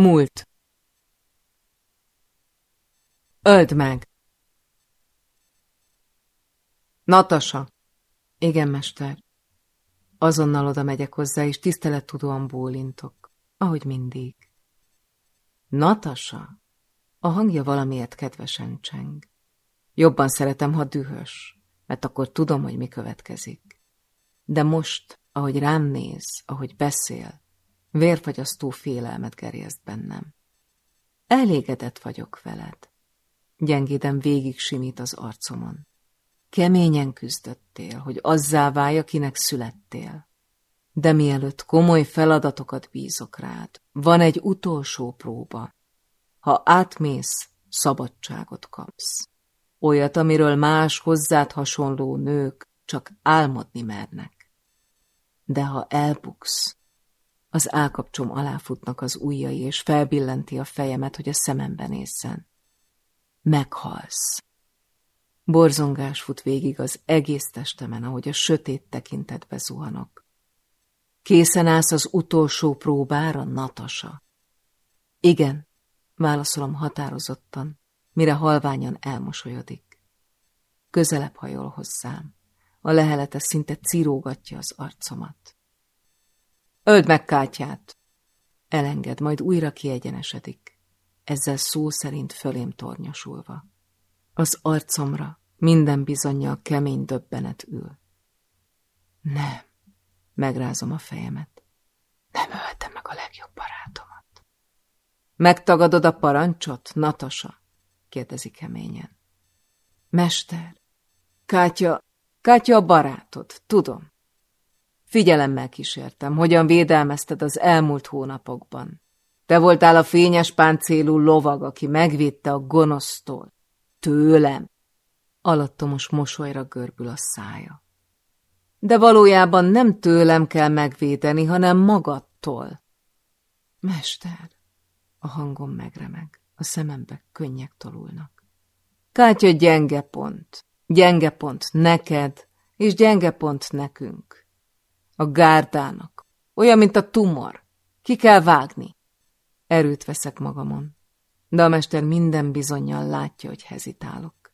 Múlt. Öld meg! Natasa! Igen, mester. Azonnal oda megyek hozzá, és tisztelettudóan bólintok, ahogy mindig. Natasa! A hangja valamiért kedvesen cseng. Jobban szeretem, ha dühös, mert akkor tudom, hogy mi következik. De most, ahogy rám néz, ahogy beszél, vérfagyasztó félelmet gerjeszt bennem. Elégedett vagyok veled. Gyengéden végig simít az arcomon. Keményen küzdöttél, hogy azzá válj, akinek születtél. De mielőtt komoly feladatokat bízok rád, van egy utolsó próba. Ha átmész, szabadságot kapsz. Olyat, amiről más hozzád hasonló nők csak álmodni mernek. De ha elbuksz, az állkapcsom alá futnak az ujjai, és felbillenti a fejemet, hogy a szemembe nézzen. Meghalsz. Borzongás fut végig az egész testemen, ahogy a sötét tekintetbe zuhanok. Készen állsz az utolsó próbára, Natasa? Igen, válaszolom határozottan, mire halványan elmosolyodik. Közelebb hajol hozzám. A lehelete szinte cirógatja az arcomat. Öld meg Kátyát! Elenged, majd újra kiegyenesedik, ezzel szó szerint fölém tornyosulva. Az arcomra minden bizonyja kemény döbbenet ül. Nem, megrázom a fejemet. Nem öltem meg a legjobb barátomat. Megtagadod a parancsot, Natasa? kérdezi keményen. Mester, Kátya, Kátya a barátod, tudom. Figyelemmel kísértem, hogyan védelmezted az elmúlt hónapokban. Te voltál a fényes páncélú lovag, aki megvédte a gonosztól. Tőlem. Alattomos mosolyra görbül a szája. De valójában nem tőlem kell megvédeni, hanem magadtól. Mester, a hangom megremeg, a szemembe könnyek tolulnak. Kátya gyenge pont, gyenge pont neked, és gyenge pont nekünk. A gárdának, olyan, mint a tumor, ki kell vágni. Erőt veszek magamon, de a mester minden bizonyal látja, hogy hezitálok.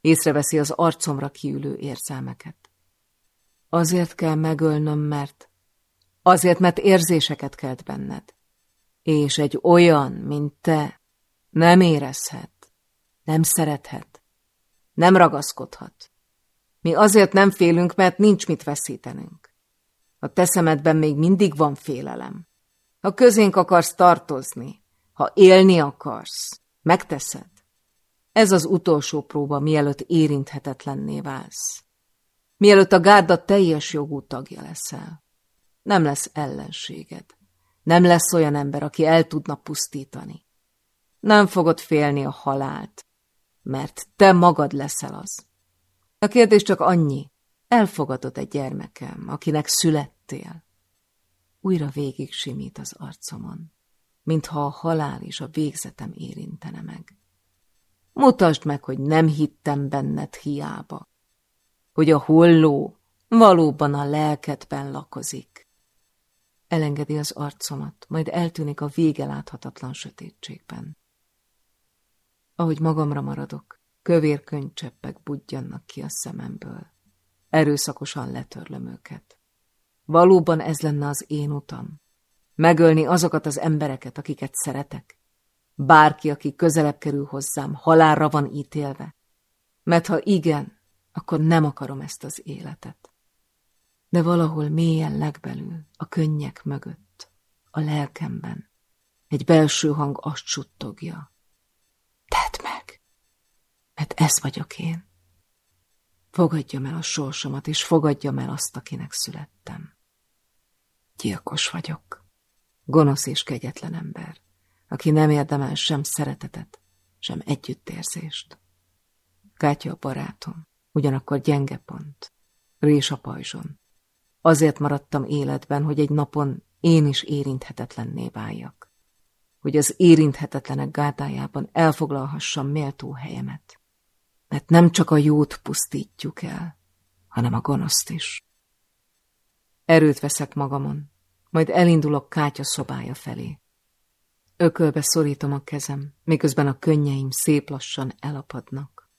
Észreveszi az arcomra kiülő érzelmeket. Azért kell megölnöm, mert... Azért, mert érzéseket kelt benned. És egy olyan, mint te, nem érezhet, nem szerethet, nem ragaszkodhat. Mi azért nem félünk, mert nincs mit veszítenünk. A te szemedben még mindig van félelem. Ha közénk akarsz tartozni, ha élni akarsz, megteszed. Ez az utolsó próba, mielőtt érinthetetlenné válsz. Mielőtt a gárda teljes jogú tagja leszel. Nem lesz ellenséged. Nem lesz olyan ember, aki el tudna pusztítani. Nem fogod félni a halált, mert te magad leszel az. A kérdés csak annyi, elfogadod egy gyermekem, akinek születtél. Újra végig simít az arcomon, mintha a halál és a végzetem érintene meg. Mutasd meg, hogy nem hittem benned hiába, hogy a holló valóban a lelkedben lakozik. Elengedi az arcomat, majd eltűnik a vége láthatatlan sötétségben. Ahogy magamra maradok, kövér könycseppek budjannak ki a szememből. Erőszakosan letörlöm őket. Valóban ez lenne az én utam. Megölni azokat az embereket, akiket szeretek. Bárki, aki közelebb kerül hozzám, halálra van ítélve. Mert ha igen, akkor nem akarom ezt az életet. De valahol mélyen legbelül, a könnyek mögött, a lelkemben, egy belső hang azt suttogja. Tedd meg, mert ez vagyok én. Fogadjam el a sorsomat, és fogadjam el azt, akinek születtem. Gyilkos vagyok, gonosz és kegyetlen ember aki nem érdemel sem szeretetet, sem együttérzést. Kátya a barátom, ugyanakkor gyenge pont, rés a pajzson. Azért maradtam életben, hogy egy napon én is érinthetetlenné váljak. Hogy az érinthetetlenek gátájában elfoglalhassam méltó helyemet. Mert nem csak a jót pusztítjuk el, hanem a gonoszt is. Erőt veszek magamon, majd elindulok Kátya szobája felé. Ökölbe szorítom a kezem, miközben a könnyeim szép lassan elapadnak.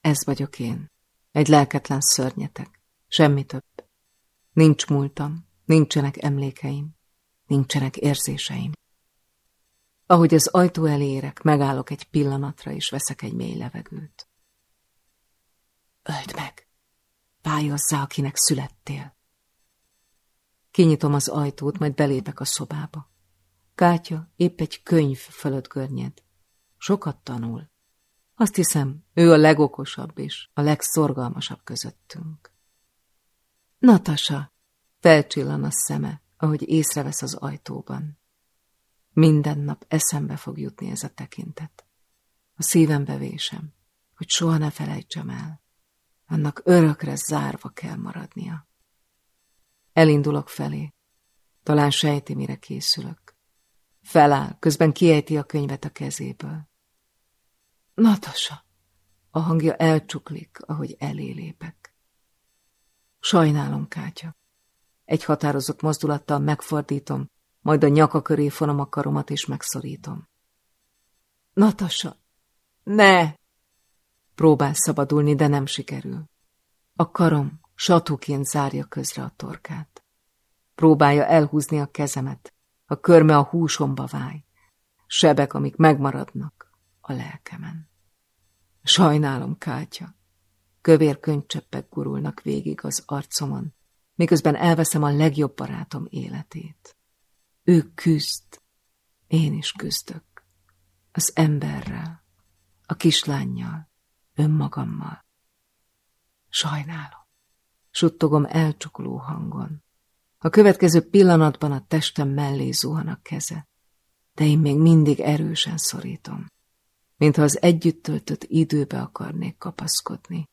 Ez vagyok én, egy lelketlen szörnyetek, semmi több. Nincs múltam, nincsenek emlékeim, nincsenek érzéseim. Ahogy az ajtó elé érek, megállok egy pillanatra, és veszek egy mély levegőt. Öld meg! Pályozza, akinek születtél. Kinyitom az ajtót, majd belépek a szobába. Kátya épp egy könyv fölött görnyed. Sokat tanul. Azt hiszem, ő a legokosabb és a legszorgalmasabb közöttünk. Natasa, felcsillan a szeme, ahogy észrevesz az ajtóban. Minden nap eszembe fog jutni ez a tekintet. A szívembe vésem, hogy soha ne felejtsem el. Annak örökre zárva kell maradnia. Elindulok felé. Talán sejti, mire készülök. Feláll, közben kiejti a könyvet a kezéből. Natasa! A hangja elcsuklik, ahogy elé lépek. Sajnálom, Kátya. Egy határozott mozdulattal megfordítom, majd a nyaka köré fonom a karomat és megszorítom. Natasa! Ne! Próbál szabadulni, de nem sikerül. A karom satúként zárja közre a torkát. Próbálja elhúzni a kezemet, a körme a húsomba váj. Sebek, amik megmaradnak a lelkemen. Sajnálom, Kátya. Kövér könycseppek gurulnak végig az arcomon, miközben elveszem a legjobb barátom életét. Ő küzd, én is küzdök. Az emberrel, a kislányjal, önmagammal. Sajnálom. Suttogom elcsukló hangon. A következő pillanatban a testem mellé zuhan a keze, de én még mindig erősen szorítom, mintha az együtt töltött időbe akarnék kapaszkodni.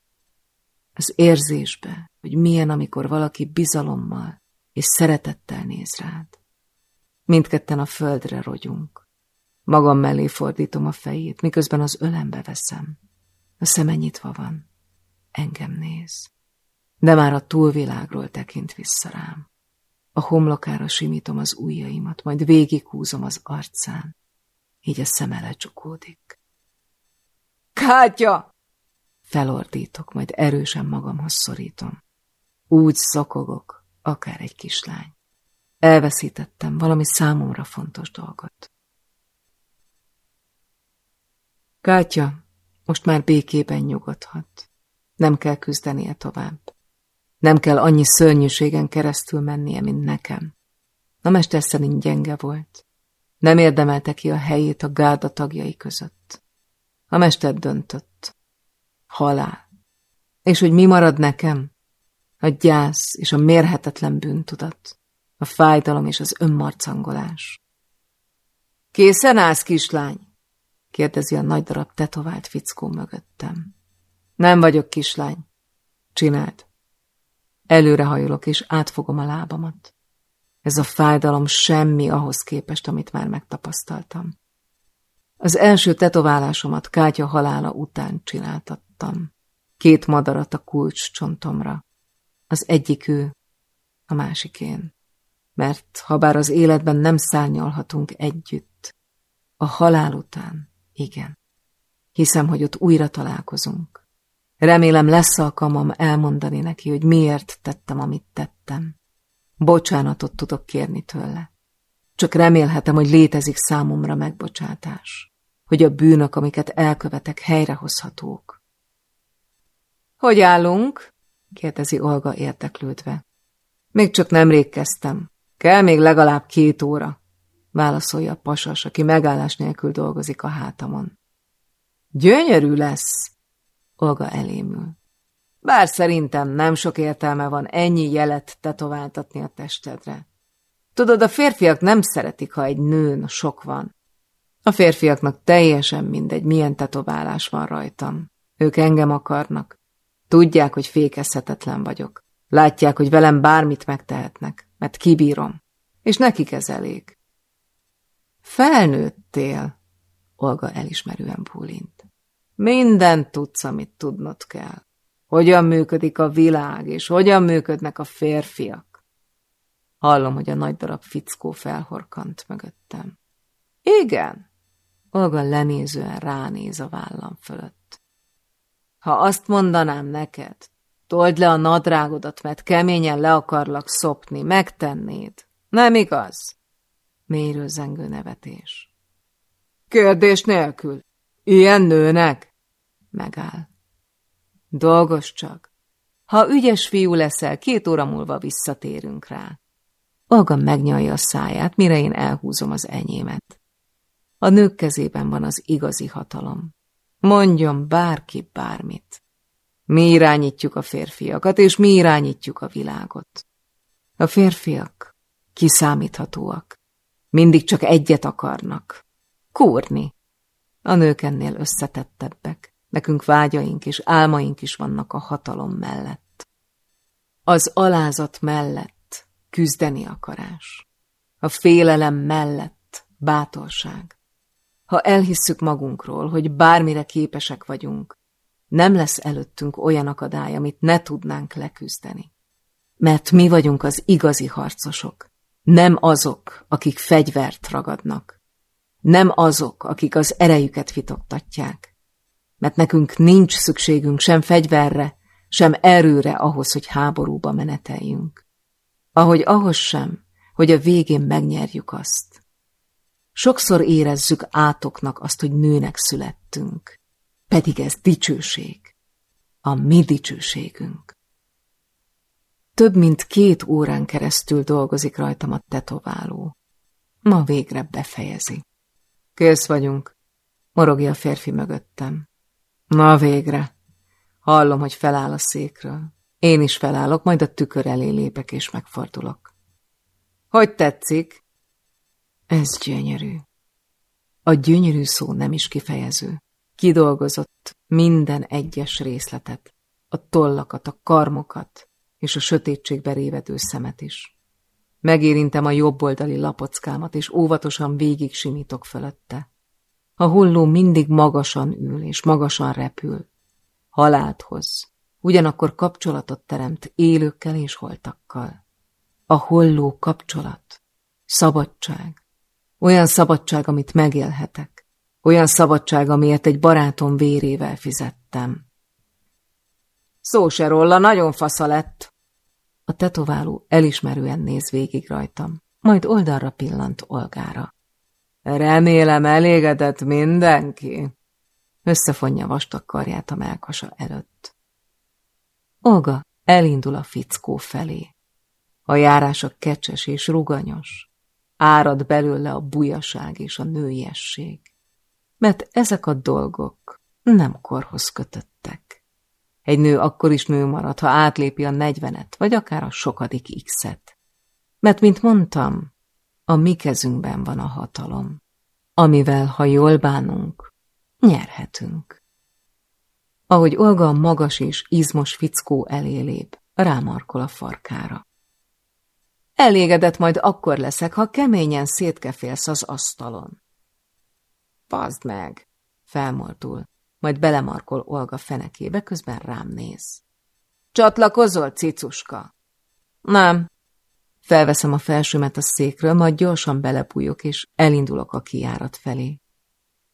Az érzésbe, hogy milyen, amikor valaki bizalommal és szeretettel néz rád. Mindketten a földre rogyunk. Magam mellé fordítom a fejét, miközben az ölembe veszem. A szeme nyitva van. Engem néz. De már a túlvilágról tekint vissza rám. A homlokára simítom az ujjaimat, majd végighúzom az arcán. Így a szeme lecsukódik. Kátya! Felordítok, majd erősen magamhoz szorítom. Úgy szokogok, akár egy kislány. Elveszítettem valami számomra fontos dolgot. Kátya, most már békében nyugodhat. Nem kell küzdenie tovább. Nem kell annyi szörnyűségen keresztül mennie, mint nekem. A mester szerint gyenge volt. Nem érdemelte ki a helyét a gárda tagjai között. A mester döntött. Halál. És hogy mi marad nekem? A gyász és a mérhetetlen bűntudat a fájdalom és az önmarcangolás. Készen állsz, kislány? Kérdezi a nagy darab tetovált fickó mögöttem. Nem vagyok kislány. Csináld. Előrehajolok és átfogom a lábamat. Ez a fájdalom semmi ahhoz képest, amit már megtapasztaltam. Az első tetoválásomat Kátya halála után csináltattam. Két madarat a kulcs csontomra. Az egyik ő, a másik én mert ha bár az életben nem szárnyalhatunk együtt, a halál után igen. Hiszem, hogy ott újra találkozunk. Remélem lesz alkalmam elmondani neki, hogy miért tettem, amit tettem. Bocsánatot tudok kérni tőle. Csak remélhetem, hogy létezik számomra megbocsátás, hogy a bűnök, amiket elkövetek, helyrehozhatók. Hogy állunk? kérdezi Olga érteklődve. Még csak nemrég kezdtem. Kell még legalább két óra, válaszolja a pasas, aki megállás nélkül dolgozik a hátamon. Gyönyörű lesz, Olga elémül. Bár szerintem nem sok értelme van ennyi jelet tetováltatni a testedre. Tudod, a férfiak nem szeretik, ha egy nőn sok van. A férfiaknak teljesen mindegy, milyen tetoválás van rajtam. Ők engem akarnak. Tudják, hogy fékezhetetlen vagyok. Látják, hogy velem bármit megtehetnek, mert kibírom, és nekik ez elég. Felnőttél, Olga elismerően búlint. Mindent tudsz, amit tudnod kell. Hogyan működik a világ, és hogyan működnek a férfiak. Hallom, hogy a nagy darab fickó felhorkant mögöttem. Igen. Olga lenézően ránéz a vállam fölött. Ha azt mondanám neked, told le a nadrágodat, mert keményen le akarlak szopni, megtennéd. Nem igaz? Mérő zengő nevetés. Kérdés nélkül. Ilyen nőnek? Megáll. Dolgos csak. Ha ügyes fiú leszel, két óra múlva visszatérünk rá. Olga megnyalja a száját, mire én elhúzom az enyémet. A nők kezében van az igazi hatalom. Mondjon bárki bármit. Mi irányítjuk a férfiakat, és mi irányítjuk a világot. A férfiak kiszámíthatóak. Mindig csak egyet akarnak. Kúrni. A nők ennél összetettebbek. Nekünk vágyaink és álmaink is vannak a hatalom mellett. Az alázat mellett küzdeni akarás. A félelem mellett bátorság. Ha elhisszük magunkról, hogy bármire képesek vagyunk, nem lesz előttünk olyan akadály, amit ne tudnánk leküzdeni. Mert mi vagyunk az igazi harcosok, nem azok, akik fegyvert ragadnak, nem azok, akik az erejüket fitoktatják, mert nekünk nincs szükségünk sem fegyverre, sem erőre ahhoz, hogy háborúba meneteljünk. Ahogy ahhoz sem, hogy a végén megnyerjük azt. Sokszor érezzük átoknak azt, hogy nőnek születtünk, pedig ez dicsőség, a mi dicsőségünk. Több mint két órán keresztül dolgozik rajtam a tetováló. Ma végre befejezi. Kész vagyunk, morogja a férfi mögöttem. Na végre. Hallom, hogy feláll a székről. Én is felállok, majd a tükör elé lépek és megfordulok. Hogy tetszik? Ez gyönyörű. A gyönyörű szó nem is kifejező. Kidolgozott minden egyes részletet, a tollakat, a karmokat és a sötétségbe révedő szemet is. Megérintem a jobboldali lapockámat, és óvatosan végig simítok fölötte. A hulló mindig magasan ül és magasan repül. Halált hoz, ugyanakkor kapcsolatot teremt élőkkel és holtakkal. A holló kapcsolat, szabadság, olyan szabadság, amit megélhetek, olyan szabadság, amiért egy barátom vérével fizettem. Szó se róla, nagyon fasza lett. A tetováló elismerően néz végig rajtam, majd oldalra pillant Olgára. Remélem elégedett mindenki. Összefonja vastag karját a melkasa előtt. Olga elindul a fickó felé. A járása kecses és ruganyos. Árad belőle a bujaság és a nőiesség. Mert ezek a dolgok nem korhoz kötöttek. Egy nő akkor is nő marad, ha átlépi a negyvenet, vagy akár a sokadik x-et. Mert, mint mondtam, a mi kezünkben van a hatalom, amivel, ha jól bánunk, nyerhetünk. Ahogy Olga a magas és izmos fickó elé lép, rámarkol a farkára. Elégedett majd akkor leszek, ha keményen szétkefélsz az asztalon. Pazd meg, felmordul, majd belemarkol Olga fenekébe, közben rám néz. Csatlakozol, cicuska? Nem, Felveszem a felsőmet a székről, majd gyorsan belepújok, és elindulok a kijárat felé.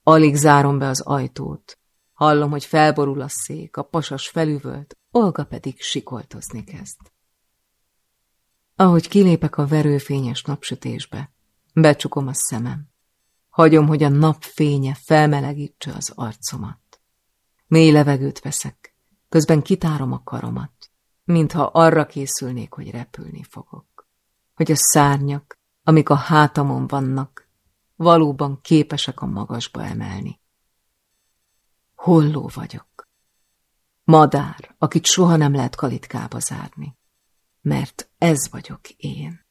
Alig zárom be az ajtót. Hallom, hogy felborul a szék, a pasas felüvölt, Olga pedig sikoltozni kezd. Ahogy kilépek a verőfényes napsütésbe, becsukom a szemem. Hagyom, hogy a nap fénye felmelegítse az arcomat. Mély levegőt veszek, közben kitárom a karomat, mintha arra készülnék, hogy repülni fogok hogy a szárnyak, amik a hátamon vannak, valóban képesek a magasba emelni. Holló vagyok. Madár, akit soha nem lehet kalitkába zárni, mert ez vagyok én.